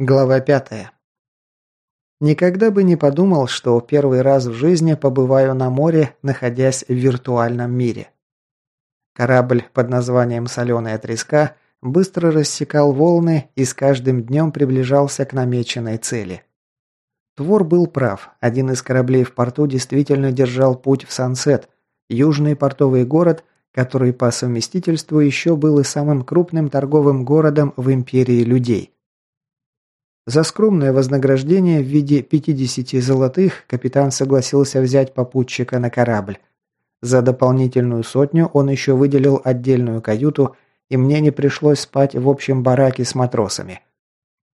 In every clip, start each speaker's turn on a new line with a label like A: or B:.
A: Глава пятая. Никогда бы не подумал, что первый раз в жизни побываю на море, находясь в виртуальном мире. Корабль под названием «Соленая треска» быстро рассекал волны и с каждым днем приближался к намеченной цели. Твор был прав. Один из кораблей в порту действительно держал путь в Сансет, южный портовый город, который по совместительству еще был и самым крупным торговым городом в империи людей – за скромное вознаграждение в виде 50 золотых капитан согласился взять попутчика на корабль. За дополнительную сотню он еще выделил отдельную каюту, и мне не пришлось спать в общем бараке с матросами.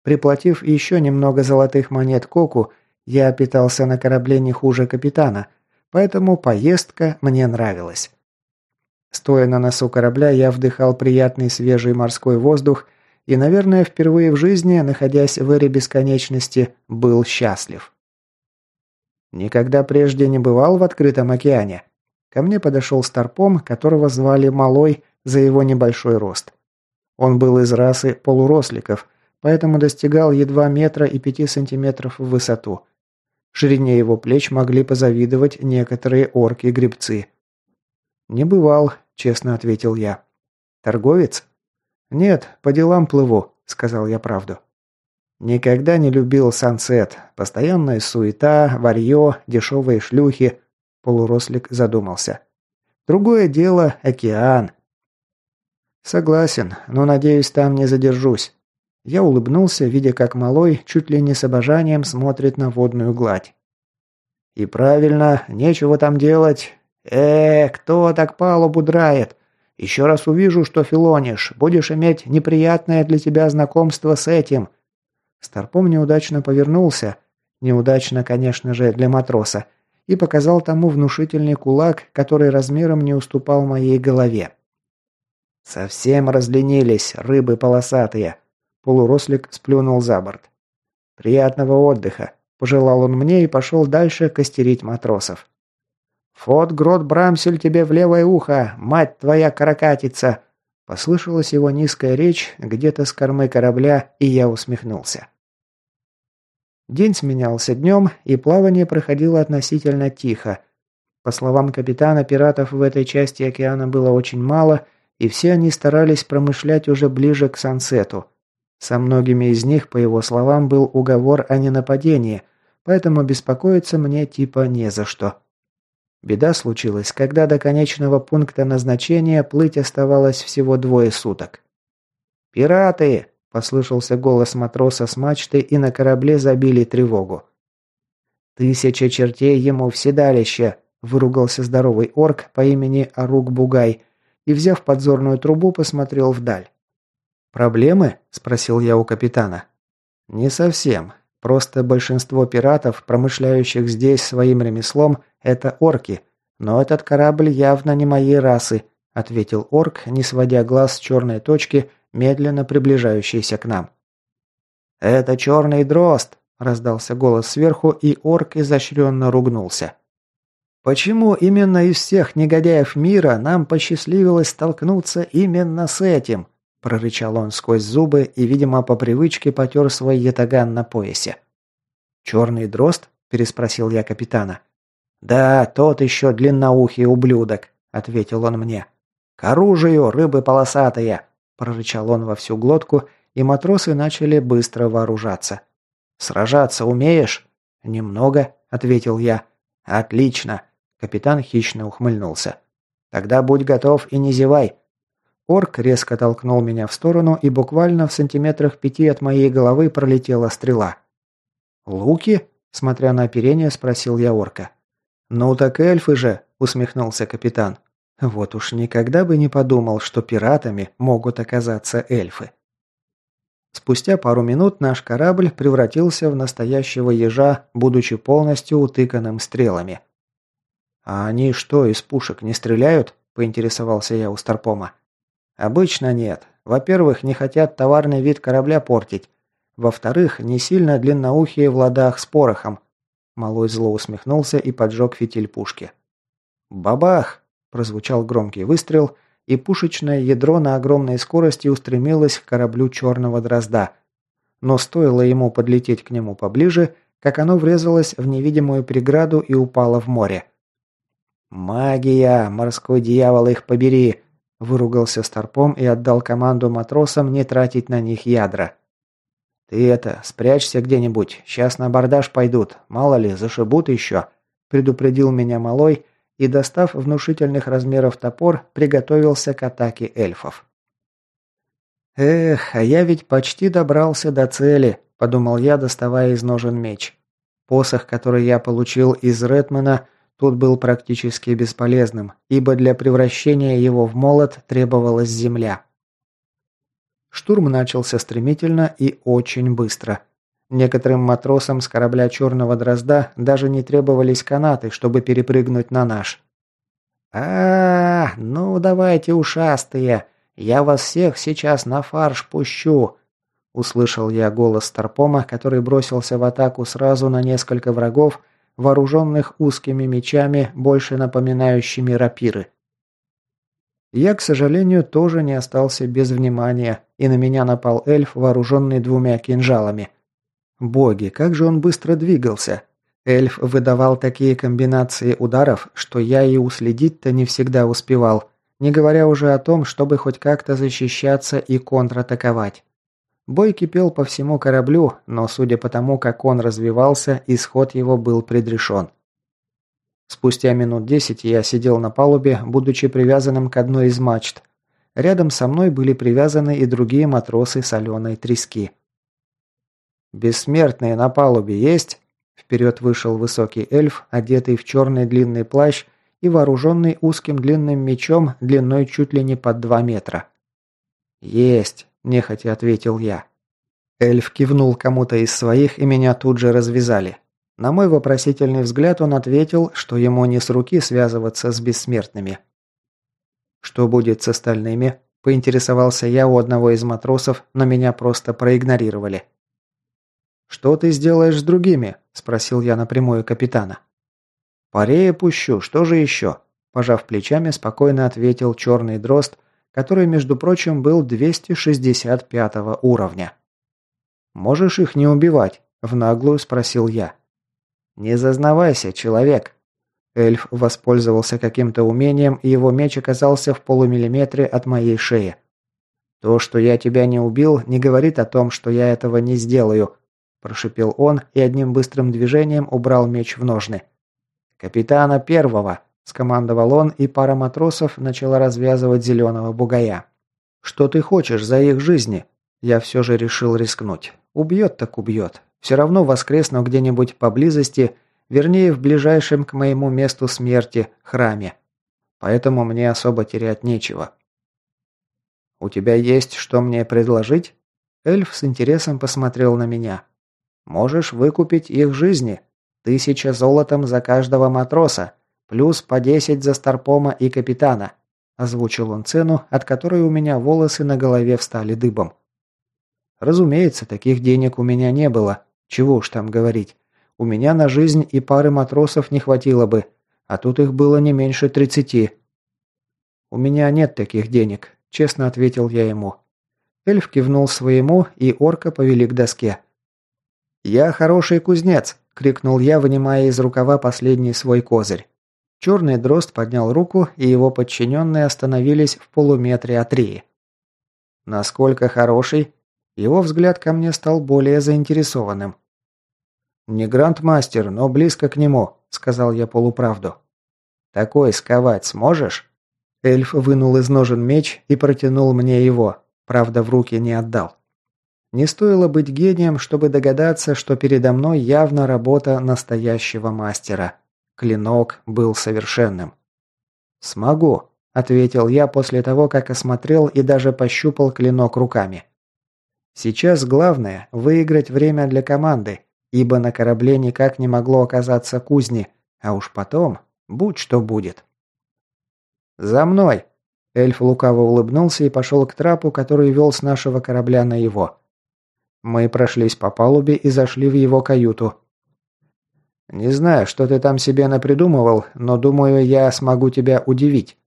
A: Приплатив еще немного золотых монет Коку, я питался на корабле не хуже капитана, поэтому поездка мне нравилась. Стоя на носу корабля, я вдыхал приятный свежий морской воздух – и, наверное, впервые в жизни, находясь в эре бесконечности, был счастлив. Никогда прежде не бывал в открытом океане. Ко мне подошел старпом, которого звали Малой за его небольшой рост. Он был из расы полуросликов, поэтому достигал едва метра и пяти сантиметров в высоту. Ширине его плеч могли позавидовать некоторые орки-гребцы. «Не бывал», – честно ответил я. «Торговец?» «Нет, по делам плыву», – сказал я правду. Никогда не любил сансет. Постоянная суета, варье, дешевые шлюхи. Полурослик задумался. Другое дело – океан. Согласен, но, надеюсь, там не задержусь. Я улыбнулся, видя, как малой чуть ли не с обожанием смотрит на водную гладь. И правильно, нечего там делать. Э, кто так палубу драет? Еще раз увижу, что филонишь, будешь иметь неприятное для тебя знакомство с этим». Старпом неудачно повернулся, неудачно, конечно же, для матроса, и показал тому внушительный кулак, который размером не уступал моей голове. «Совсем разленились, рыбы полосатые», – полурослик сплюнул за борт. «Приятного отдыха», – пожелал он мне и пошел дальше костерить матросов. «Фот Грот Брамсель тебе в левое ухо, мать твоя каракатица!» Послышалась его низкая речь где-то с кормы корабля, и я усмехнулся. День сменялся днем, и плавание проходило относительно тихо. По словам капитана, пиратов в этой части океана было очень мало, и все они старались промышлять уже ближе к сансету. Со многими из них, по его словам, был уговор о ненападении, поэтому беспокоиться мне типа не за что. Беда случилась, когда до конечного пункта назначения плыть оставалось всего двое суток. «Пираты!» – послышался голос матроса с мачты, и на корабле забили тревогу. «Тысяча чертей ему в седалище!» – выругался здоровый орк по имени Арук Бугай и, взяв подзорную трубу, посмотрел вдаль. «Проблемы?» – спросил я у капитана. «Не совсем. Просто большинство пиратов, промышляющих здесь своим ремеслом, это орки. Но этот корабль явно не моей расы, ответил орк, не сводя глаз с черной точки, медленно приближающейся к нам. Это черный дрозд, раздался голос сверху, и орк изощренно ругнулся. Почему именно из всех негодяев мира нам посчастливилось столкнуться именно с этим? прорычал он сквозь зубы и, видимо, по привычке потер свой ятаган на поясе. «Черный дрозд?» – переспросил я капитана. «Да, тот еще длинноухий ублюдок», – ответил он мне. «К оружию, рыбы полосатые!» – прорычал он во всю глотку, и матросы начали быстро вооружаться. «Сражаться умеешь?» «Немного», – ответил я. «Отлично!» – капитан хищно ухмыльнулся. «Тогда будь готов и не зевай. Орк резко толкнул меня в сторону, и буквально в сантиметрах пяти от моей головы пролетела стрела. «Луки?» – смотря на оперение, спросил я орка. «Ну так эльфы же!» – усмехнулся капитан. Вот уж никогда бы не подумал, что пиратами могут оказаться эльфы. Спустя пару минут наш корабль превратился в настоящего ежа, будучи полностью утыканным стрелами. «А они что, из пушек не стреляют?» – поинтересовался я у Старпома. Обычно нет. Во-первых, не хотят товарный вид корабля портить. Во-вторых, не сильно длинноухие в ладах с порохом. Малой зло усмехнулся и поджег фитиль пушки. «Бабах!» – прозвучал громкий выстрел, и пушечное ядро на огромной скорости устремилось к кораблю черного дрозда. но стоило ему подлететь к нему поближе, как оно врезалось в невидимую преграду и упало в море. «Магия! Морской дьявол их побери!» – выругался Старпом и отдал команду матросам не тратить на них ядра. «Ты это, спрячься где-нибудь, сейчас на абордаж пойдут, мало ли, зашибут еще», – предупредил меня Малой и, достав внушительных размеров топор, приготовился к атаке эльфов. «Эх, а я ведь почти добрался до цели», – подумал я, доставая из ножен меч. Посох, который я получил из Редмана, тут был практически бесполезным, ибо для превращения его в молот требовалась земля. Штурм начался стремительно и очень быстро. Некоторым матросам с корабля «Черного дрозда» даже не требовались канаты, чтобы перепрыгнуть на наш. а, -а, -а ну давайте, ушастые!» Я вас всех сейчас на фарш пущу!» Услышал я голос Старпома, который бросился в атаку сразу на несколько врагов, вооруженных узкими мечами, больше напоминающими рапиры. Я, к сожалению, тоже не остался без внимания, и на меня напал эльф, вооруженный двумя кинжалами. Боги, как же он быстро двигался! Эльф выдавал такие комбинации ударов, что я и уследить-то не всегда успевал – не говоря уже о том, чтобы хоть как-то защищаться и контратаковать. Бой кипел по всему кораблю, но судя по тому, как он развивался, исход его был предрешен. Спустя минут десять я сидел на палубе, будучи привязанным к одной из мачт. Рядом со мной были привязаны и другие матросы соленой трески. «Бессмертные на палубе есть?» Вперед вышел высокий эльф, одетый в черный длинный плащ и вооруженный узким длинным мечом длиной чуть ли не под два метра. «Есть», – нехотя ответил я. Эльф кивнул кому-то из своих, и меня тут же развязали. На мой вопросительный взгляд он ответил, что ему не с руки связываться с бессмертными. «Что будет с остальными?» – поинтересовался я у одного из матросов, но меня просто проигнорировали. «Что ты сделаешь с другими?» – спросил я напрямую капитана. «Парея пущу, что же еще?» Пожав плечами, спокойно ответил черный дрозд, который, между прочим, был 265 уровня. «Можешь их не убивать?» – в наглую спросил я. «Не зазнавайся, человек!» Эльф воспользовался каким-то умением, и его меч оказался в полумиллиметре от моей шеи. «То, что я тебя не убил, не говорит о том, что я этого не сделаю», – прошипел он и одним быстрым движением убрал меч в ножны. «Капитана первого!» – скомандовал он, и пара матросов начала развязывать зеленого бугая. «Что ты хочешь за их жизни?» Я все же решил рискнуть. Убьет так убьет. Все равно воскресну где-нибудь поблизости, вернее, в ближайшем к моему месту смерти храме. Поэтому мне особо терять нечего. «У тебя есть что мне предложить?» Эльф с интересом посмотрел на меня. «Можешь выкупить их жизни. Тысяча золотом за каждого матроса, плюс по десять за старпома и капитана. Озвучил он цену, от которой у меня волосы на голове встали дыбом. Разумеется, таких денег у меня не было. Чего уж там говорить. У меня на жизнь и пары матросов не хватило бы, а тут их было не меньше тридцати. «У меня нет таких денег», – честно ответил я ему. Эльф кивнул своему, и орка повели к доске. «Я хороший кузнец», крикнул я, вынимая из рукава последний свой козырь. Черный дрозд поднял руку, и его подчиненные остановились в полуметре от Рии. «Насколько хороший?» Его взгляд ко мне стал более заинтересованным. «Не грандмастер, но близко к нему», — сказал я полуправду. «Такой сковать сможешь?» Эльф вынул из ножен меч и протянул мне его, правда, в руки не отдал. Не стоило быть гением, чтобы догадаться, что передо мной явно работа настоящего мастера. Клинок был совершенным. «Смогу», – ответил я после того, как осмотрел и даже пощупал клинок руками. «Сейчас главное – выиграть время для команды, ибо на корабле никак не могло оказаться кузни, а уж потом будь что будет». «За мной!» Эльф лукаво улыбнулся и пошел к трапу, который вел с нашего корабля на его. Мы прошлись по палубе и зашли в его каюту. «Не знаю, что ты там себе напридумывал, но думаю, я смогу тебя удивить».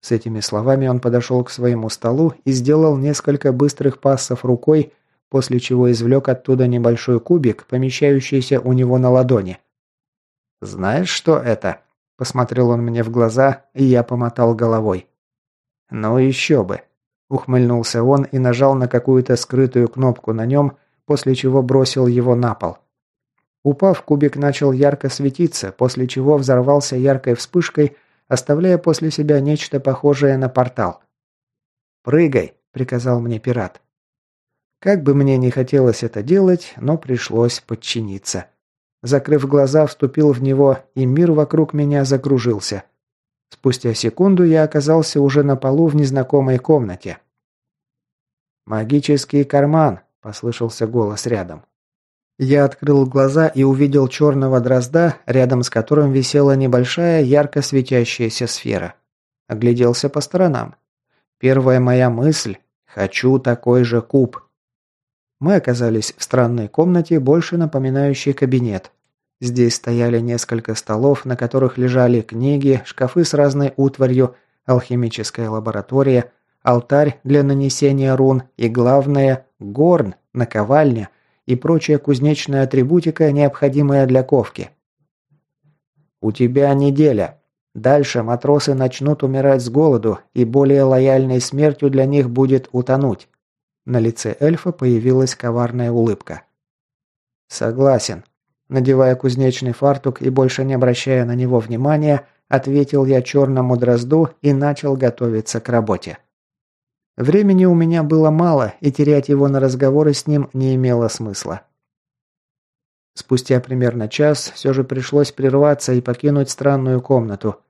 A: С этими словами он подошел к своему столу и сделал несколько быстрых пассов рукой, после чего извлек оттуда небольшой кубик, помещающийся у него на ладони. «Знаешь, что это?» – посмотрел он мне в глаза, и я помотал головой. «Ну еще бы!» – ухмыльнулся он и нажал на какую-то скрытую кнопку на нем, после чего бросил его на пол. Упав, кубик начал ярко светиться, после чего взорвался яркой вспышкой, оставляя после себя нечто похожее на портал. «Прыгай!» – приказал мне пират. Как бы мне не хотелось это делать, но пришлось подчиниться. Закрыв глаза, вступил в него, и мир вокруг меня закружился. Спустя секунду я оказался уже на полу в незнакомой комнате. «Магический карман», – послышался голос рядом. Я открыл глаза и увидел черного дрозда, рядом с которым висела небольшая ярко светящаяся сфера. Огляделся по сторонам. Первая моя мысль – хочу такой же куб. Мы оказались в странной комнате, больше напоминающей кабинет. Здесь стояли несколько столов, на которых лежали книги, шкафы с разной утварью, алхимическая лаборатория, алтарь для нанесения рун и, главное, горн, наковальня и прочая кузнечная атрибутика, необходимая для ковки. «У тебя неделя. Дальше матросы начнут умирать с голоду, и более лояльной смертью для них будет утонуть. На лице эльфа появилась коварная улыбка. «Согласен». Надевая кузнечный фартук и больше не обращая на него внимания, ответил я черному дрозду и начал готовиться к работе. Времени у меня было мало, и терять его на разговоры с ним не имело смысла. Спустя примерно час все же пришлось прерваться и покинуть странную комнату.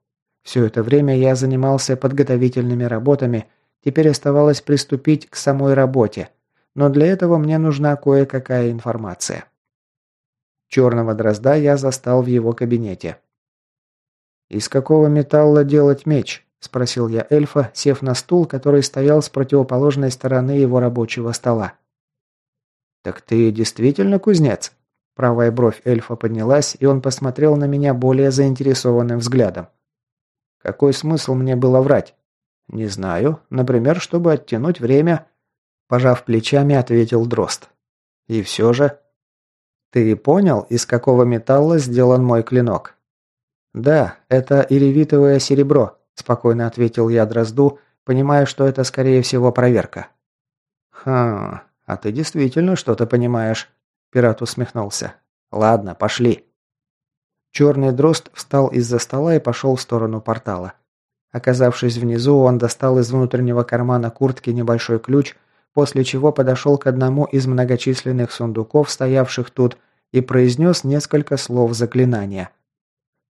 A: Все это время я занимался подготовительными работами, Теперь оставалось приступить к самой работе, но для этого мне нужна кое-какая информация. Черного дрозда я застал в его кабинете. «Из какого металла делать меч?» – спросил я эльфа, сев на стул, который стоял с противоположной стороны его рабочего стола. «Так ты действительно кузнец?» Правая бровь эльфа поднялась, и он посмотрел на меня более заинтересованным взглядом. «Какой смысл мне было врать? «Не знаю. Например, чтобы оттянуть время». Пожав плечами, ответил Дрозд. «И все же...» «Ты понял, из какого металла сделан мой клинок?» «Да, это иревитовое серебро», – спокойно ответил я Дрозду, понимая, что это, скорее всего, проверка. «Хм, а ты действительно что-то понимаешь», – пират усмехнулся. «Ладно, пошли». Черный дрозд встал из-за стола и пошел в сторону портала. Оказавшись внизу, он достал из внутреннего кармана куртки небольшой ключ, после чего подошел к одному из многочисленных сундуков, стоявших тут, и произнес несколько слов заклинания.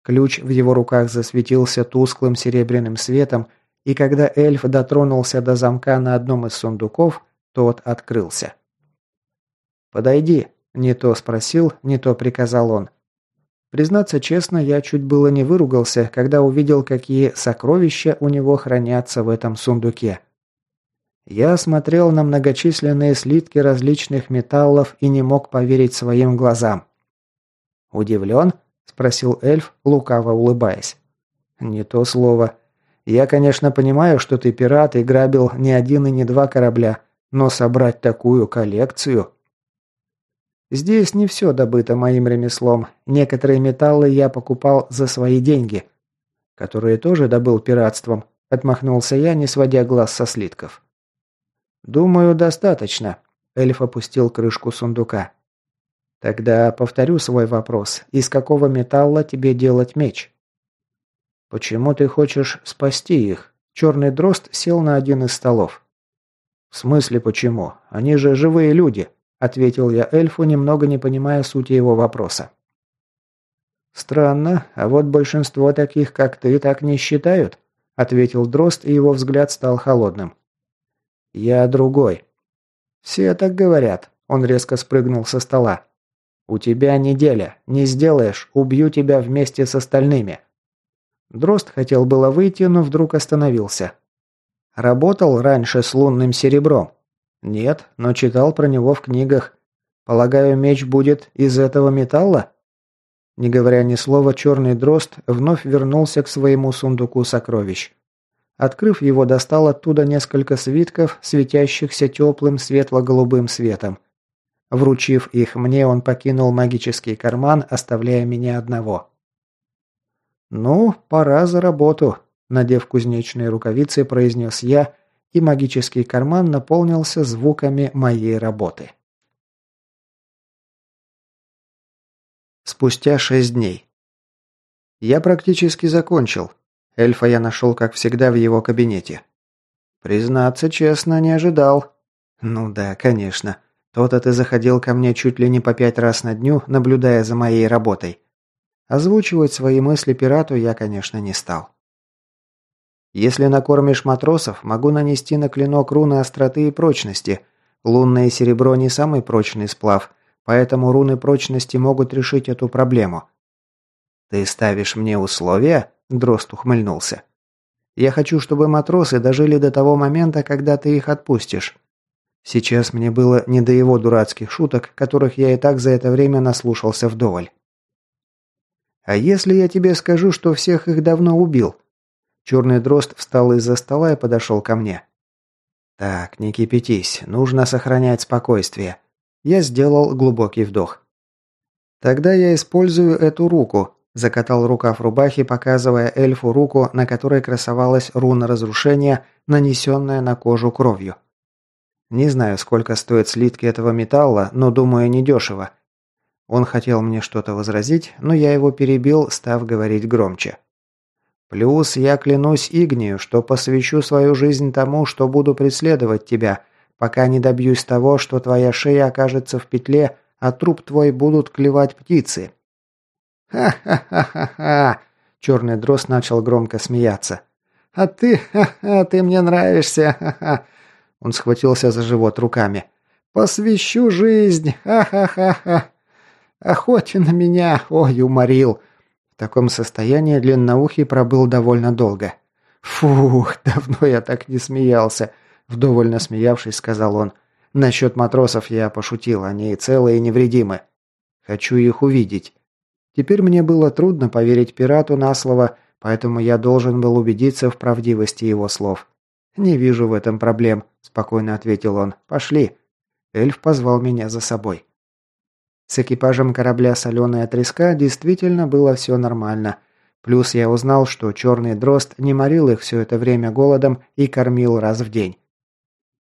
A: Ключ в его руках засветился тусклым серебряным светом, и когда эльф дотронулся до замка на одном из сундуков, тот открылся. «Подойди», – не то спросил, не то приказал он. Признаться честно, я чуть было не выругался, когда увидел, какие сокровища у него хранятся в этом сундуке. Я смотрел на многочисленные слитки различных металлов и не мог поверить своим глазам. «Удивлен?» – спросил эльф, лукаво улыбаясь. «Не то слово. Я, конечно, понимаю, что ты пират и грабил не один и не два корабля, но собрать такую коллекцию...» Здесь не все добыто моим ремеслом. Некоторые металлы я покупал за свои деньги, которые тоже добыл пиратством, отмахнулся я, не сводя глаз со слитков. Думаю, достаточно. Эльф опустил крышку сундука. Тогда повторю свой вопрос. Из какого металла тебе делать меч? Почему ты хочешь спасти их? Черный дрозд сел на один из столов. В смысле почему? Они же живые люди. – ответил я эльфу, немного не понимая сути его вопроса. «Странно, а вот большинство таких, как ты, так не считают», – ответил Дрозд, и его взгляд стал холодным. «Я другой». «Все так говорят», – он резко спрыгнул со стола. «У тебя неделя. Не сделаешь, убью тебя вместе с остальными». Дрозд хотел было выйти, но вдруг остановился. «Работал раньше с лунным серебром. «Нет, но читал про него в книгах. Полагаю, меч будет из этого металла?» Не говоря ни слова, черный дрозд вновь вернулся к своему сундуку сокровищ. Открыв его, достал оттуда несколько свитков, светящихся теплым светло-голубым светом. Вручив их мне, он покинул магический карман, оставляя меня одного. «Ну, пора за работу», – надев кузнечные рукавицы, произнес я, и магический карман наполнился звуками моей работы. Спустя шесть дней. Я практически закончил. Эльфа я нашел, как всегда, в его кабинете. Признаться честно, не ожидал. Ну да, конечно. То-то ты заходил ко мне чуть ли не по пять раз на дню, наблюдая за моей работой. Озвучивать свои мысли пирату я, конечно, не стал. Если накормишь матросов, могу нанести на клинок руны остроты и прочности. Лунное серебро не самый прочный сплав, поэтому руны прочности могут решить эту проблему. Ты ставишь мне условия? Дрозд ухмыльнулся. Я хочу, чтобы матросы дожили до того момента, когда ты их отпустишь. Сейчас мне было не до его дурацких шуток, которых я и так за это время наслушался вдоволь. А если я тебе скажу, что всех их давно убил? Черный дрозд встал из-за стола и подошел ко мне. Так, не кипятись, нужно сохранять спокойствие. Я сделал глубокий вдох. Тогда я использую эту руку, закатал рукав рубахи, показывая эльфу руку, на которой красовалась руна разрушения, нанесенная на кожу кровью. Не знаю, сколько стоят слитки этого металла, но думаю, недешево. Он хотел мне что-то возразить, но я его перебил, став говорить громче. «Плюс я клянусь Игнию, что посвящу свою жизнь тому, что буду преследовать тебя, пока не добьюсь того, что твоя шея окажется в петле, а труп твой будут клевать птицы». «Ха-ха-ха-ха-ха!» Черный дрозд начал громко смеяться. «А ты, ха-ха, ты мне нравишься, ха-ха!» Он схватился за живот руками. «Посвящу жизнь, ха-ха-ха-ха!» Охоте на меня! Ой, уморил!» В таком состоянии длинноухий пробыл довольно долго. «Фух, давно я так не смеялся!» Вдоволь насмеявшись, сказал он. «Насчет матросов я пошутил, они целые и невредимы. Хочу их увидеть». Теперь мне было трудно поверить пирату на слово, поэтому я должен был убедиться в правдивости его слов. «Не вижу в этом проблем», – спокойно ответил он. «Пошли». Эльф позвал меня за собой. С экипажем корабля «Соленая треска» действительно было все нормально. Плюс я узнал, что черный дрозд не морил их все это время голодом и кормил раз в день.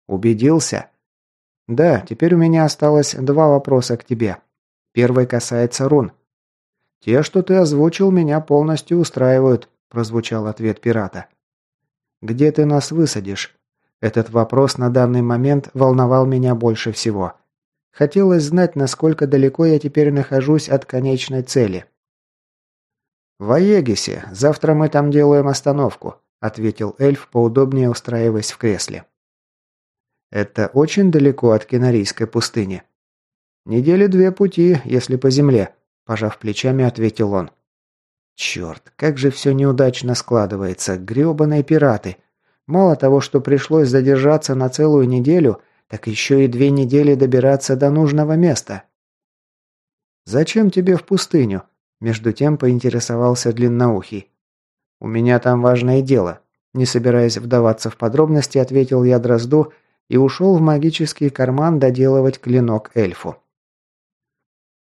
A: Убедился? Да, теперь у меня осталось два вопроса к тебе. Первый касается рун. Те, что ты озвучил, меня полностью устраивают, прозвучал ответ пирата. Где ты нас высадишь? Этот вопрос на данный момент волновал меня больше всего. Хотелось знать, насколько далеко я теперь нахожусь от конечной цели. «В Аегисе. Завтра мы там делаем остановку», – ответил эльф, поудобнее устраиваясь в кресле. «Это очень далеко от Кинарийской пустыни». «Недели две пути, если по земле», – пожав плечами, ответил он. «Черт, как же все неудачно складывается, гребаные пираты. Мало того, что пришлось задержаться на целую неделю – так еще и две недели добираться до нужного места. «Зачем тебе в пустыню?» Между тем поинтересовался длинноухий. «У меня там важное дело». Не собираясь вдаваться в подробности, ответил я Дрозду и ушел в магический карман доделывать клинок эльфу.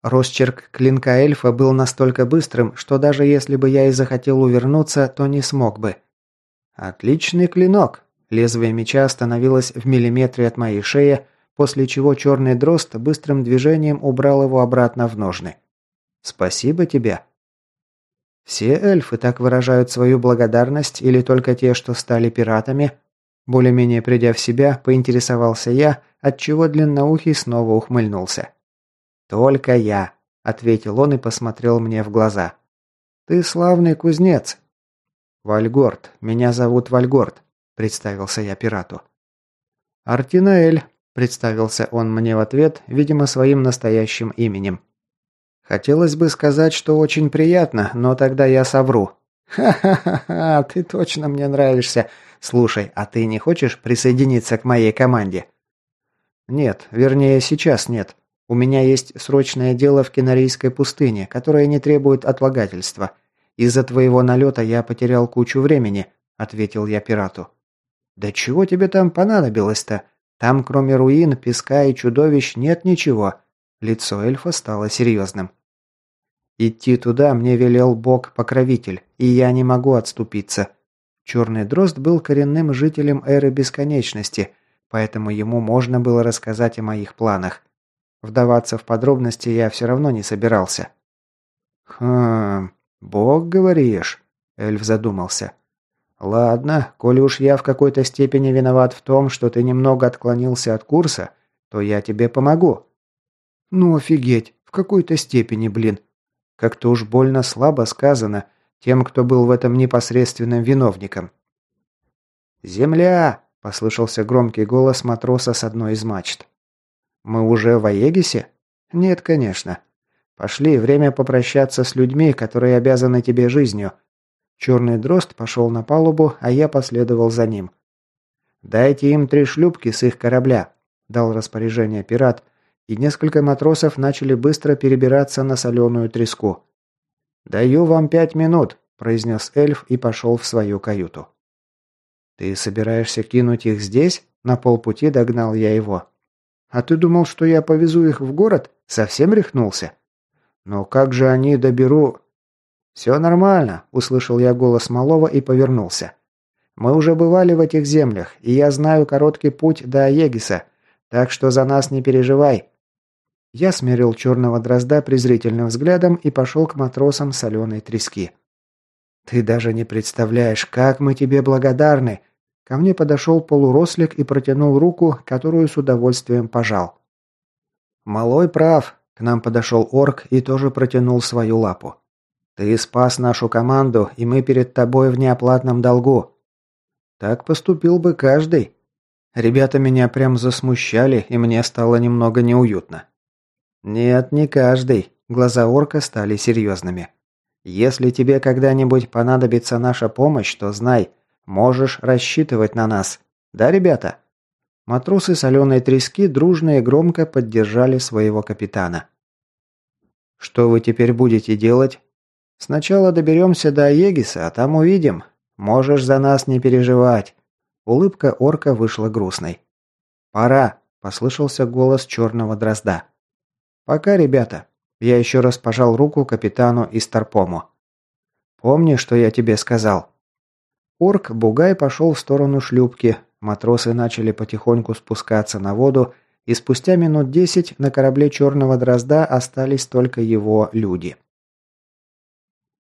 A: Росчерк клинка эльфа был настолько быстрым, что даже если бы я и захотел увернуться, то не смог бы. «Отличный клинок!» Лезвие меча остановилось в миллиметре от моей шеи, после чего черный дрозд быстрым движением убрал его обратно в ножны. «Спасибо тебе». Все эльфы так выражают свою благодарность или только те, что стали пиратами? Более-менее придя в себя, поинтересовался я, отчего длинноухий снова ухмыльнулся. «Только я», — ответил он и посмотрел мне в глаза. «Ты славный кузнец». «Вальгорд. Меня зовут Вальгорд. – представился я пирату. «Артинаэль», – представился он мне в ответ, видимо, своим настоящим именем. «Хотелось бы сказать, что очень приятно, но тогда я совру». «Ха-ха-ха, ты точно мне нравишься. Слушай, а ты не хочешь присоединиться к моей команде?» «Нет, вернее, сейчас нет. У меня есть срочное дело в Кинарийской пустыне, которое не требует отлагательства. Из-за твоего налета я потерял кучу времени», – ответил я пирату. «Да чего тебе там понадобилось-то? Там, кроме руин, песка и чудовищ, нет ничего», Лицо эльфа стало серьезным. «Идти туда мне велел бог-покровитель, и я не могу отступиться. Черный дрозд был коренным жителем эры бесконечности, поэтому ему можно было рассказать о моих планах. Вдаваться в подробности я все равно не собирался». «Хм... Бог, говоришь?» Эльф задумался. «Ладно, коли уж я в какой-то степени виноват в том, что ты немного отклонился от курса, то я тебе помогу». «Ну офигеть, в какой-то степени, блин. Как-то уж больно слабо сказано тем, кто был в этом непосредственным виновником». «Земля!» – послышался громкий голос матроса с одной из мачт. «Мы уже в Аегисе?» «Нет, конечно. Пошли, время попрощаться с людьми, которые обязаны тебе жизнью. Черный дрозд пошел на палубу, а я последовал за ним. «Дайте им три шлюпки с их корабля», – дал распоряжение пират, и несколько матросов начали быстро перебираться на соленую треску. «Даю вам пять минут», – произнес эльф и пошел в свою каюту. «Ты собираешься кинуть их здесь?» На полпути догнал я его. «А ты думал, что я повезу их в город? Совсем рехнулся?» «Но как же они доберу...» «Все нормально», – услышал я голос малого и повернулся. «Мы уже бывали в этих землях, и я знаю короткий путь до Аегиса, так что за нас не переживай». Я смерил черного дрозда презрительным взглядом и пошел к матросам соленой трески. «Ты даже не представляешь, как мы тебе благодарны!» Ко мне подошел полурослик и протянул руку, которую с удовольствием пожал. «Малой прав», – к нам подошел орк и тоже протянул свою лапу. Ты спас нашу команду, и мы перед тобой в неоплатном долгу. Так поступил бы каждый. Ребята меня прям засмущали, и мне стало немного неуютно. Нет, не каждый. Глаза орка стали серьезными. Если тебе когда-нибудь понадобится наша помощь, то знай, можешь рассчитывать на нас. Да, ребята? Матросы соленой трески дружно и громко поддержали своего капитана. «Что вы теперь будете делать?» Сначала доберемся до Егиса, а там увидим. Можешь за нас не переживать». Улыбка орка вышла грустной. «Пора», – послышался голос черного дрозда. «Пока, ребята». Я еще раз пожал руку капитану и Старпому. «Помни, что я тебе сказал?» Орк Бугай пошел в сторону шлюпки. Матросы начали потихоньку спускаться на воду, и спустя минут десять на корабле черного дрозда остались только его люди.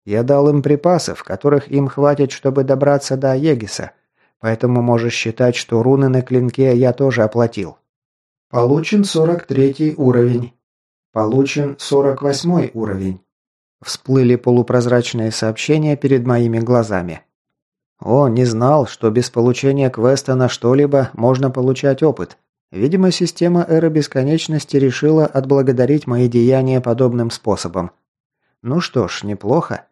A: Я дал им припасов, которых им хватит, чтобы добраться до Егиса, поэтому можешь считать, что руны на клинке я тоже оплатил. Получен 43 уровень. Получен 48 уровень. Всплыли полупрозрачные сообщения перед моими глазами. О, не знал, что без получения квеста на что-либо можно получать опыт. Видимо, система Эры Бесконечности решила отблагодарить мои деяния подобным способом. Ну что ж, неплохо.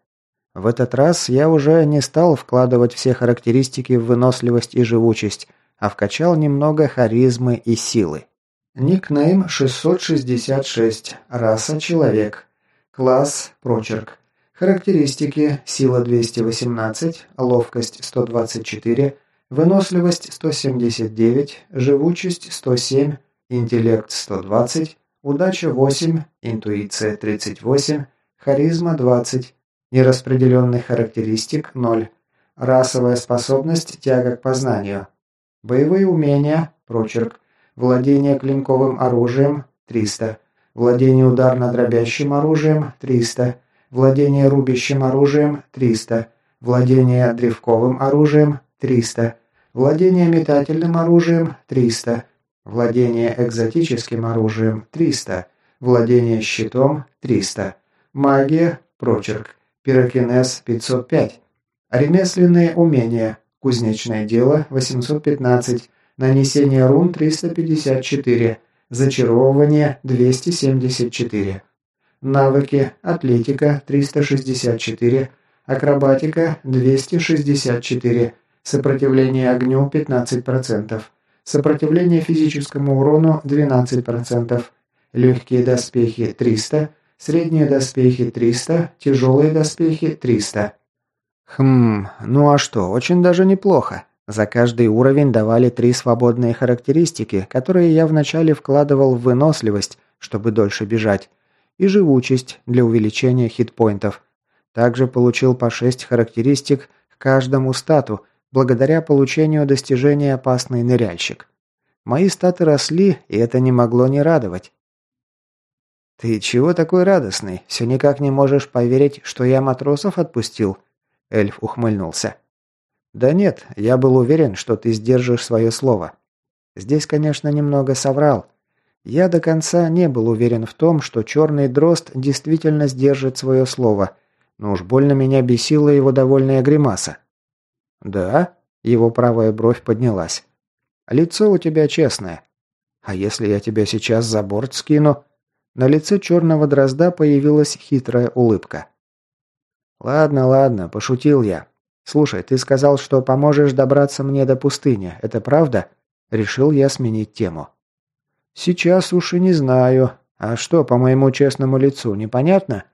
A: В этот раз я уже не стал вкладывать все характеристики в выносливость и живучесть, а вкачал немного харизмы и силы. Никнейм 666. Раса человек. Класс прочерк. Характеристики: сила 218, ловкость 124, выносливость 179, живучесть 107, интеллект 120, удача 8, интуиция 38, харизма 20, Нераспределенных характеристик – 0. Расовая способность – тяга к познанию. Боевые умения – прочерк. Владение клинковым оружием – 300. Владение ударно-дробящим оружием – 300. Владение рубящим оружием – 300. Владение древковым оружием – 300. Владение метательным оружием – 300. Владение экзотическим оружием – 300. Владение щитом – 300. Магия – прочерк. Пирокинез 505. Ремесленные умения. Кузнечное дело 815. Нанесение рун 354. Зачаровывание 274. Навыки. Атлетика 364. Акробатика 264. Сопротивление огню 15%. Сопротивление физическому урону 12%. Легкие доспехи 300. Средние доспехи 300, тяжелые доспехи 300. Хм, ну а что, очень даже неплохо. За каждый уровень давали три свободные характеристики, которые я вначале вкладывал в выносливость, чтобы дольше бежать, и живучесть для увеличения хитпоинтов. Также получил по 6 характеристик к каждому стату, благодаря получению достижения «Опасный ныряльщик». Мои статы росли, и это не могло не радовать. «Ты чего такой радостный? Все никак не можешь поверить, что я матросов отпустил?» Эльф ухмыльнулся. «Да нет, я был уверен, что ты сдержишь свое слово. Здесь, конечно, немного соврал. Я до конца не был уверен в том, что черный дрозд действительно сдержит свое слово, но уж больно меня бесила его довольная гримаса. «Да?» – его правая бровь поднялась. «Лицо у тебя честное. А если я тебя сейчас за борт скину?» На лице черного дрозда появилась хитрая улыбка. «Ладно, ладно, пошутил я. Слушай, ты сказал, что поможешь добраться мне до пустыни. Это правда?» Решил я сменить тему. «Сейчас уж и не знаю. А что, по моему честному лицу, непонятно?»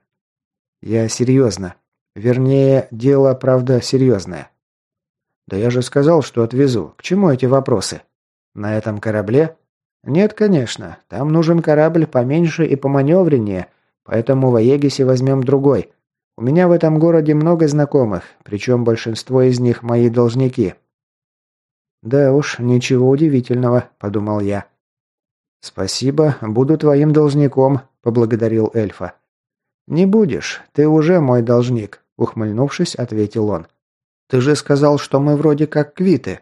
A: «Я серьезно. Вернее, дело, правда, серьезное». «Да я же сказал, что отвезу. К чему эти вопросы?» «На этом корабле?» «Нет, конечно. Там нужен корабль поменьше и поманевреннее, поэтому в Аегисе возьмем другой. У меня в этом городе много знакомых, причем большинство из них мои должники, «Да уж, ничего удивительного», – подумал я. «Спасибо, буду твоим должником», – поблагодарил эльфа. «Не будешь, ты уже мой должник», – ухмыльнувшись, ответил он. «Ты же сказал, что мы вроде как квиты».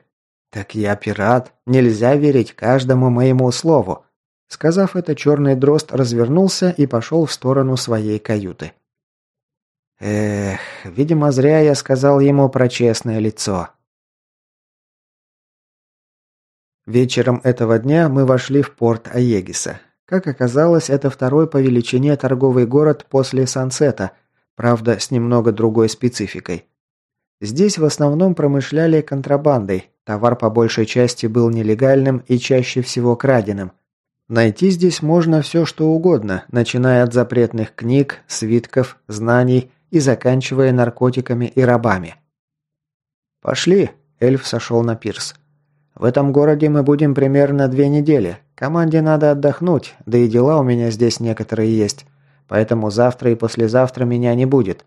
A: «Так я пират, нельзя верить каждому моему слову». Сказав это, черный дрозд развернулся и пошел в сторону своей каюты. Эх, видимо, зря я сказал ему про честное лицо. Вечером этого дня мы вошли в порт Аегиса. Как оказалось, это второй по величине торговый город после Сансета, правда, с немного другой спецификой. Здесь в основном промышляли контрабандой, товар по большей части был нелегальным и чаще всего краденым. Найти здесь можно все что угодно, начиная от запретных книг, свитков, знаний и заканчивая наркотиками и рабами. «Пошли», – эльф сошел на пирс. В этом городе мы будем примерно две недели. Команде надо отдохнуть, да и дела у меня здесь некоторые есть. Поэтому завтра и послезавтра меня не будет.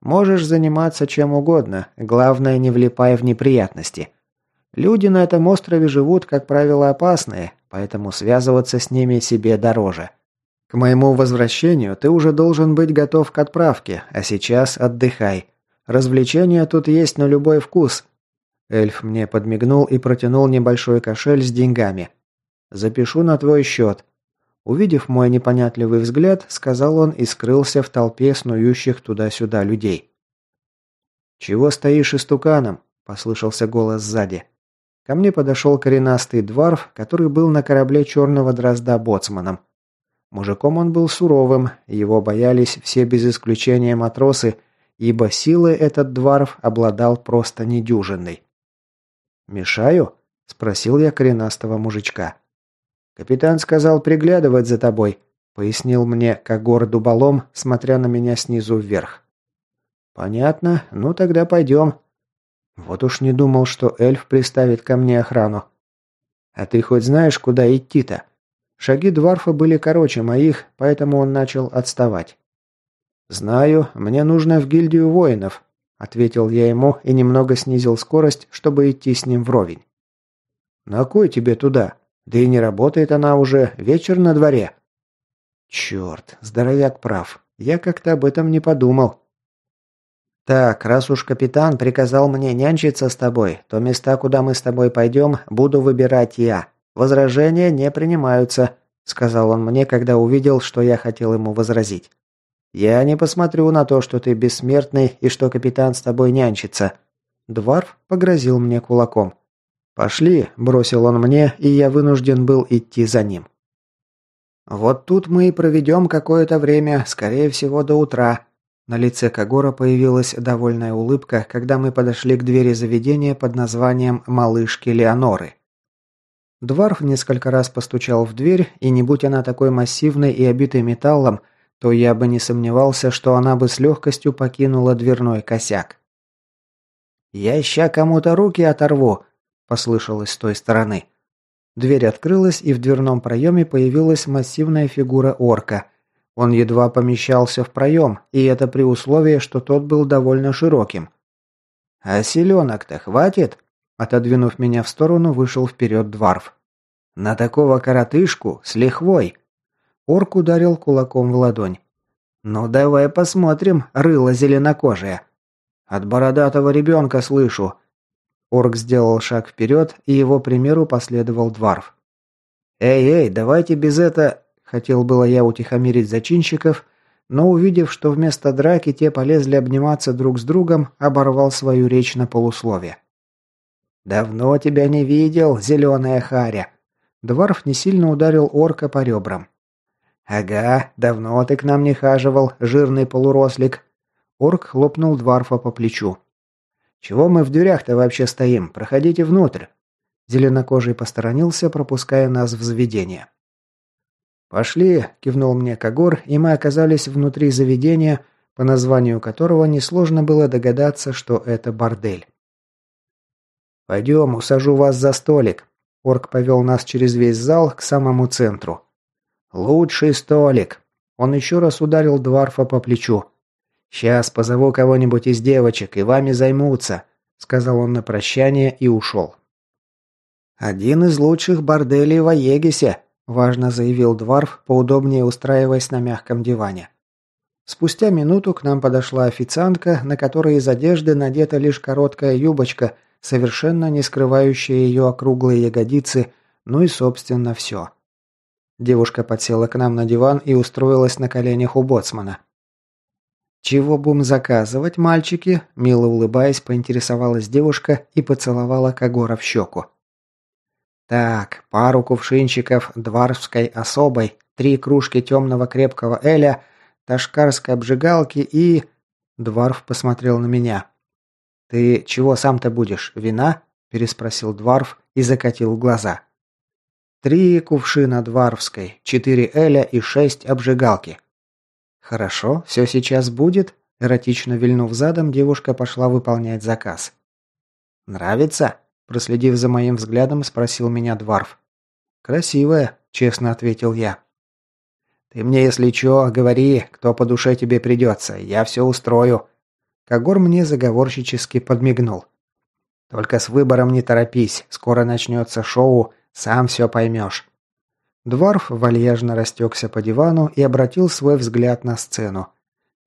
A: Можешь заниматься чем угодно, главное не влипай в неприятности. Люди на этом острове живут, как правило, опасные, поэтому связываться с ними себе дороже. К моему возвращению ты уже должен быть готов к отправке, а сейчас отдыхай. Развлечения тут есть на любой вкус, Эльф мне подмигнул и протянул небольшой кошель с деньгами. «Запишу на твой счет». Увидев мой непонятливый взгляд, сказал он и скрылся в толпе снующих туда-сюда людей. «Чего стоишь истуканом?» – послышался голос сзади. Ко мне подошел коренастый дворф, который был на корабле черного дрозда боцманом. Мужиком он был суровым, его боялись все без исключения матросы, ибо силой этот дворф обладал просто недюжинной. «Мешаю?» – спросил я коренастого мужичка. «Капитан сказал приглядывать за тобой», – пояснил мне Когор дуболом, смотря на меня снизу вверх. «Понятно. Ну тогда пойдем». Вот уж не думал, что эльф приставит ко мне охрану. «А ты хоть знаешь, куда идти-то?» Шаги Дварфа были короче моих, поэтому он начал отставать. «Знаю, мне нужно в гильдию воинов. Ответил я ему и немного снизил скорость, чтобы идти с ним вровень. «На кой тебе туда? Да и не работает она уже, вечер на дворе». «Черт, здоровяк прав. Я как-то об этом не подумал». «Так, раз уж капитан приказал мне нянчиться с тобой, то места, куда мы с тобой пойдем, буду выбирать я. Возражения не принимаются», — сказал он мне, когда увидел, что я хотел ему возразить. «Я не посмотрю на то, что ты бессмертный и что капитан с тобой нянчится». Дварф погрозил мне кулаком. «Пошли», – бросил он мне, и я вынужден был идти за ним. «Вот тут мы и проведем какое-то время, скорее всего, до утра». На лице Кагора появилась довольная улыбка, когда мы подошли к двери заведения под названием «Малышки Леоноры». Дварф несколько раз постучал в дверь, и не будь она такой массивной и обитой металлом – то я бы не сомневался, что она бы с легкостью покинула дверной косяк. «Я ща кому-то руки оторву», – послышалось с той стороны. Дверь открылась, и в дверном проеме появилась массивная фигура орка. Он едва помещался в проем, и это при условии, что тот был довольно широким. «А селенок-то хватит?» Отодвинув меня в сторону, вышел вперед дворф. «На такого коротышку с лихвой!» Орк ударил кулаком в ладонь. «Ну давай посмотрим, рыло зеленокожее!» «От бородатого ребенка слышу!» Орк сделал шаг вперед, и его примеру последовал дворф. «Эй-эй, давайте без это...» Хотел было я утихомирить зачинщиков, но увидев, что вместо драки те полезли обниматься друг с другом, оборвал свою речь на полуслове. «Давно тебя не видел, зеленая харя!» Дворф не сильно ударил орка по ребрам. «Ага, давно ты к нам не хаживал, жирный полурослик!» Орк хлопнул Дварфа по плечу. «Чего мы в дверях-то вообще стоим? Проходите внутрь!» Зеленокожий посторонился, пропуская нас в заведение. «Пошли!» – кивнул мне Кагор, и мы оказались внутри заведения, по названию которого несложно было догадаться, что это бордель. «Пойдем, усажу вас за столик». Орк повел нас через весь зал к самому центру. «Лучший столик». Он еще раз ударил Дварфа по плечу. «Сейчас позову кого-нибудь из девочек, и вами займутся», — сказал он на прощание и ушел. «Один из лучших борделей в Аегисе», – важно заявил Дварф, поудобнее устраиваясь на мягком диване. Спустя минуту к нам подошла официантка, на которой из одежды надета лишь короткая юбочка совершенно не скрывающая ее округлые ягодицы, ну и, собственно, все. Девушка подсела к нам на диван и устроилась на коленях у боцмана. «Чего будем заказывать, мальчики?» – мило улыбаясь, поинтересовалась девушка и поцеловала Кагора в щеку. «Так, пару кувшинчиков дварвской особой, три кружки темного крепкого эля, ташкарской обжигалки и...» Дварф посмотрел на меня. «Ты чего сам-то будешь, вина?» – переспросил Дварф и закатил глаза. «Три кувшина дварвской, четыре эля и шесть обжигалки». «Хорошо, все сейчас будет?» – эротично вильнув задом, девушка пошла выполнять заказ. «Нравится?» – проследив за моим взглядом, спросил меня Дварф. «Красивая», – честно ответил я. «Ты мне, если чё, говори, кто по душе тебе придется, я все устрою», Когор мне заговорщически подмигнул. «Только с выбором не торопись, скоро начнется шоу, сам все поймешь». Дворф вальяжно растекся по дивану и обратил свой взгляд на сцену.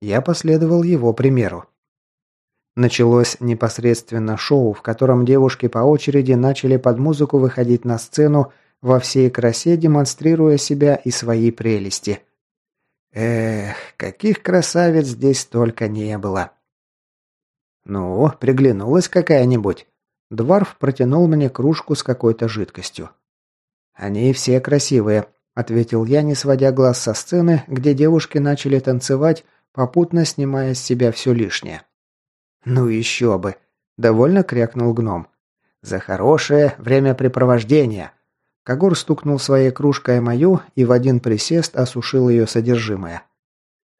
A: Я последовал его примеру. Началось непосредственно шоу, в котором девушки по очереди начали под музыку выходить на сцену во всей красе, демонстрируя себя и свои прелести. Эх, каких красавиц здесь только не было. «Ну, приглянулась какая-нибудь?» Дварф протянул мне кружку с какой-то жидкостью. «Они все красивые», — ответил я, не сводя глаз со сцены, где девушки начали танцевать, попутно снимая с себя все лишнее. «Ну еще бы!» – довольно крякнул гном. «За хорошее времяпрепровождение!» Кагор стукнул своей кружкой мою и в один присест осушил ее содержимое.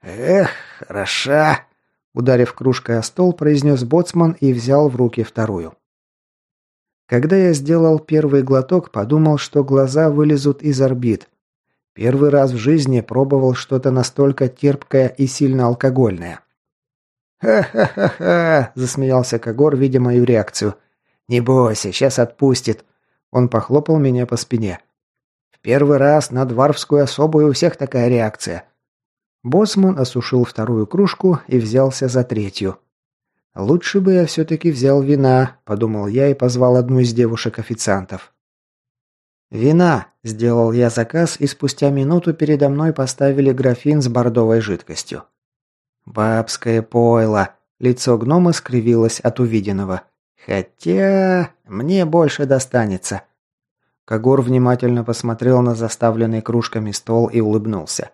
A: «Эх, хороша!» Ударив кружкой о стол, произнес боцман и взял в руки вторую. Когда я сделал первый глоток, подумал, что глаза вылезут из орбит. Первый раз в жизни пробовал что-то настолько терпкое и сильно алкогольное. «Ха-ха-ха-ха!» – засмеялся Кагор, видя мою реакцию. «Не бойся, сейчас отпустит». Он похлопал меня по спине. «В первый раз на дварвскую особую у всех такая реакция. Боссман осушил вторую кружку и взялся за третью. «Лучше бы я все-таки взял вина», – подумал я и позвал одну из девушек-официантов. «Вина!» – сделал я заказ, и спустя минуту передо мной поставили графин с бордовой жидкостью. «Бабское пойло!» – лицо гнома скривилось от увиденного. «Хотя... мне больше достанется». Когор внимательно посмотрел на заставленный кружками стол и улыбнулся.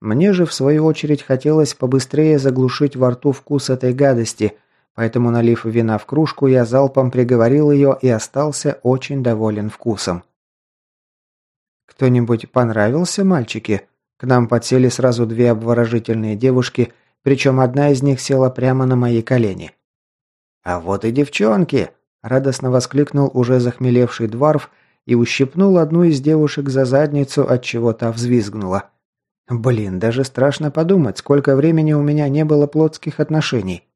A: Мне же, в свою очередь, хотелось побыстрее заглушить во рту вкус этой гадости, поэтому, налив вина в кружку, я залпом приговорил ее и остался очень доволен вкусом. «Кто-нибудь понравился, мальчики?» К нам подсели сразу две обворожительные девушки, причем одна из них села прямо на мои колени. «А вот и девчонки!» – радостно воскликнул уже захмелевший дворф и ущипнул одну из девушек за задницу, от чего та взвизгнула. Блин, даже страшно подумать, сколько времени у меня не было плотских отношений.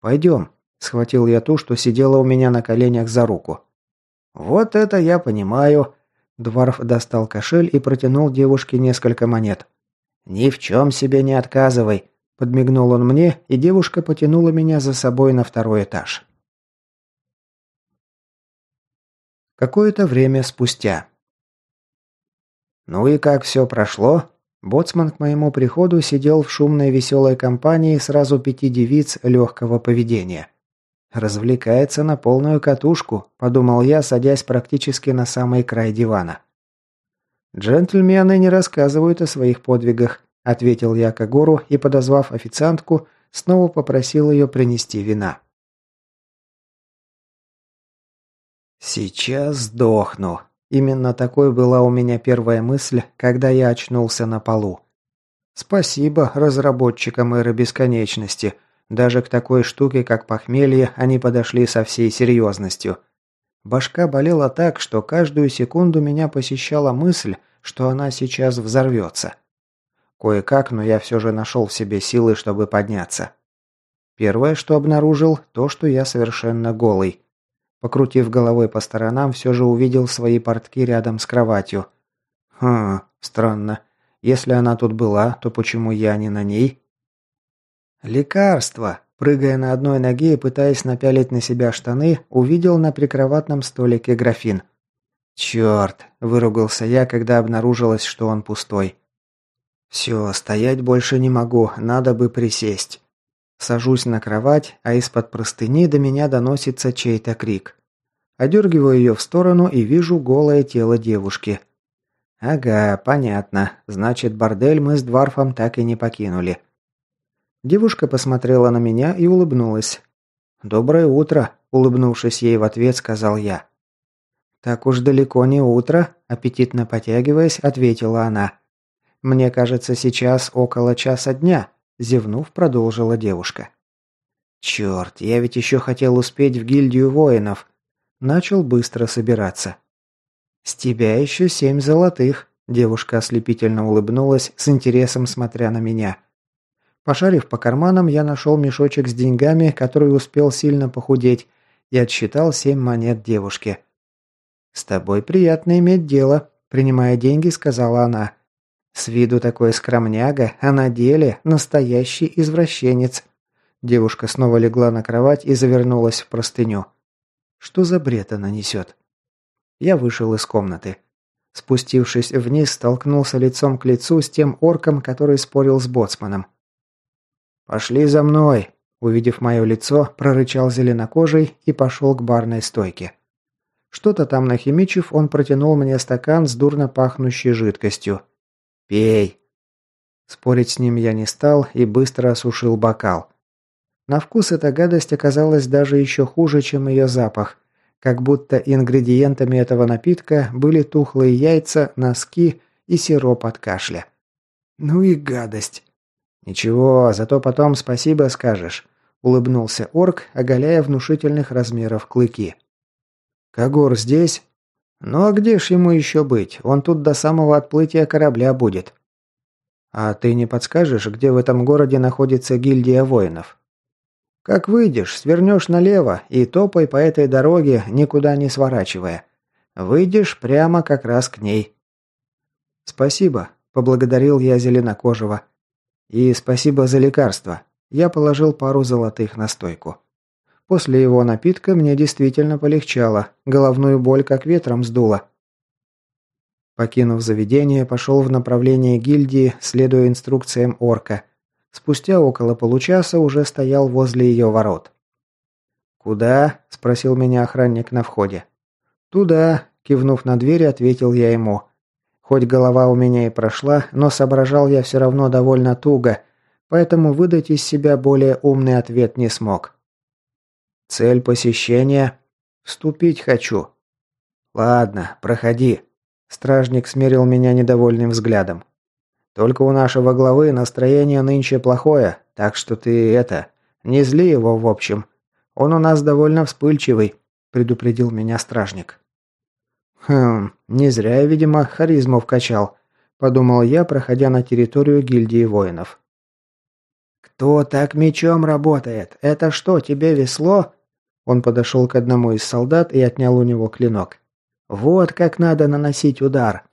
A: «Пойдем», – схватил я ту, что сидела у меня на коленях за руку. «Вот это я понимаю», – Дварф достал кошель и протянул девушке несколько монет. «Ни в чем себе не отказывай», – подмигнул он мне, и девушка потянула меня за собой на второй этаж. Какое-то время спустя. «Ну и как все прошло?» Боцман к моему приходу сидел в шумной веселой компании сразу пяти девиц легкого поведения. «Развлекается на полную катушку», – подумал я, садясь практически на самый край дивана. «Джентльмены не рассказывают о своих подвигах», – ответил я Кагору и, подозвав официантку, снова попросил ее принести вина. «Сейчас сдохну», Именно такой была у меня первая мысль, когда я очнулся на полу. Спасибо разработчикам эры бесконечности. Даже к такой штуке, как похмелье, они подошли со всей серьезностью. Башка болела так, что каждую секунду меня посещала мысль, что она сейчас взорвется. Кое-как, но я все же нашел в себе силы, чтобы подняться. Первое, что обнаружил, то, что я совершенно голый. Покрутив головой по сторонам, все же увидел свои портки рядом с кроватью. Хм, странно. Если она тут была, то почему я не на ней? Лекарство. Прыгая на одной ноге и пытаясь напялить на себя штаны, увидел на прикроватном столике графин. «Черт!» – выругался я, когда обнаружилось, что он пустой. «Все, стоять больше не могу, надо бы присесть». Сажусь на кровать, а из-под простыни до меня доносится чей-то крик. Одергиваю ее в сторону и вижу голое тело девушки. Ага, понятно. Значит, бордель мы с Дварфом так и не покинули. Девушка посмотрела на меня и улыбнулась. «Доброе утро», – улыбнувшись ей в ответ, сказал я. «Так уж далеко не утро», – аппетитно потягиваясь, ответила она. «Мне кажется, сейчас около часа дня», – зевнув, продолжила девушка. «Черт, я ведь еще хотел успеть в гильдию воинов», Начал быстро собираться. «С тебя еще семь золотых», – девушка ослепительно улыбнулась, с интересом смотря на меня. Пошарив по карманам, я нашел мешочек с деньгами, который успел сильно похудеть, и отсчитал семь монет девушке. «С тобой приятно иметь дело», – принимая деньги, сказала она. «С виду такой скромняга, а на деле настоящий извращенец». Девушка снова легла на кровать и завернулась в простыню. Что за бред она несет? Я вышел из комнаты. Спустившись вниз, столкнулся лицом к лицу с тем орком, который спорил с боцманом. «Пошли за мной!» Увидев мое лицо, прорычал зеленокожий и пошел к барной стойке. Что-то там нахимичив, он протянул мне стакан с дурно пахнущей жидкостью. «Пей!» Спорить с ним я не стал и быстро осушил бокал. На вкус эта гадость оказалась даже еще хуже, чем ее запах. Как будто ингредиентами этого напитка были тухлые яйца, носки и сироп от кашля. Ну и гадость. Ничего, зато потом спасибо скажешь, улыбнулся орк, оголяя внушительных размеров клыки. Кагор здесь? Ну а где ж ему еще быть? Он тут до самого отплытия корабля будет. А ты не подскажешь, где в этом городе находится гильдия воинов? Как выйдешь, свернешь налево и топай по этой дороге, никуда не сворачивая. Выйдешь прямо как раз к ней. Спасибо, поблагодарил я зеленокожего. И спасибо за лекарство. Я положил пару золотых на стойку. После его напитка мне действительно полегчало, головную боль как ветром сдуло. Покинув заведение, пошел в направлении гильдии, следуя инструкциям орка – Спустя около получаса уже стоял возле ее ворот. «Куда?» – спросил меня охранник на входе. «Туда», – кивнув на дверь, ответил я ему. Хоть голова у меня и прошла, но соображал я все равно довольно туго, поэтому выдать из себя более умный ответ не смог. «Цель посещения?» «Вступить хочу». «Ладно, проходи». Стражник смерил меня недовольным взглядом. Только у нашего главы настроение нынче плохое, так что ты это, не зли его в общем. Он у нас довольно вспыльчивый», – предупредил меня стражник. Хм, не зря я, видимо, харизму вкачал, подумал я, проходя на территорию гильдии воинов. «Кто так мечом работает? Это что, тебе весло?» Он подошел к одному из солдат и отнял у него клинок. «Вот как надо наносить удар!»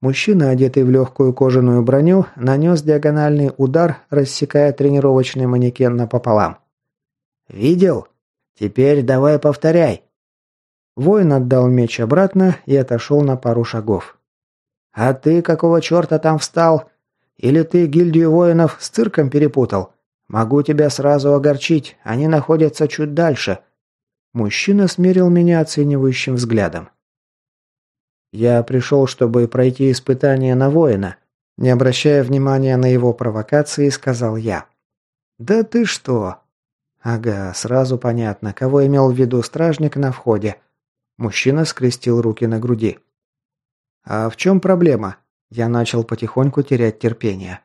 A: Мужчина, одетый в легкую кожаную броню, нанес диагональный удар, рассекая тренировочный манекен напополам. «Видел? Теперь давай повторяй!» Воин отдал меч обратно и отошел на пару шагов. «А ты какого черта там встал? Или ты гильдию воинов с цирком перепутал? Могу тебя сразу огорчить, они находятся чуть дальше». Мужчина смерил меня оценивающим взглядом. «Я пришел, чтобы пройти испытание на воина», не обращая внимания на его провокации, сказал я. «Да ты что?» «Ага, сразу понятно, кого имел в виду стражник на входе». Мужчина скрестил руки на груди. «А в чем проблема?» Я начал потихоньку терять терпение.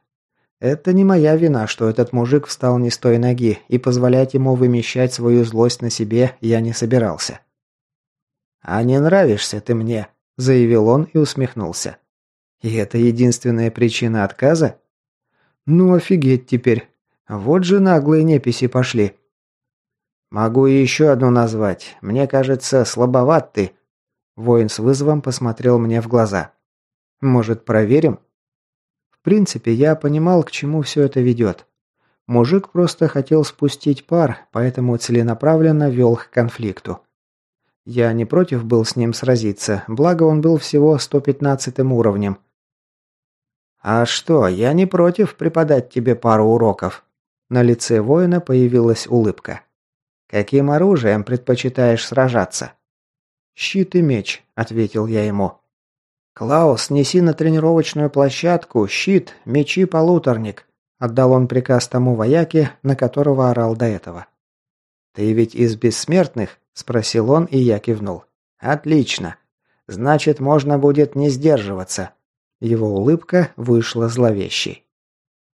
A: Это не моя вина, что этот мужик встал не с той ноги, и позволять ему вымещать свою злость на себе я не собирался. «А не нравишься ты мне», – заявил он и усмехнулся. «И это единственная причина отказа?» «Ну офигеть теперь. Вот же наглые неписи пошли». «Могу еще одну назвать. Мне кажется, слабоват ты». Воин с вызовом посмотрел мне в глаза. Может, проверим? Принципе, я понимал, к чему все это ведет. Мужик просто хотел спустить пар, поэтому целенаправленно вел к конфликту. Я не против был с ним сразиться, благо он был всего 115 уровнем. «А что, я не против преподать тебе пару уроков». На лице воина появилась улыбка. «Каким оружием предпочитаешь сражаться?» «Щит и меч», — ответил я ему. «Клаус, неси на тренировочную площадку щит, мечи, полуторник», – отдал он приказ тому вояке, на которого орал до этого. «Ты ведь из бессмертных?» – спросил он, и я кивнул. «Отлично. Значит, можно будет не сдерживаться». Его улыбка вышла зловещей.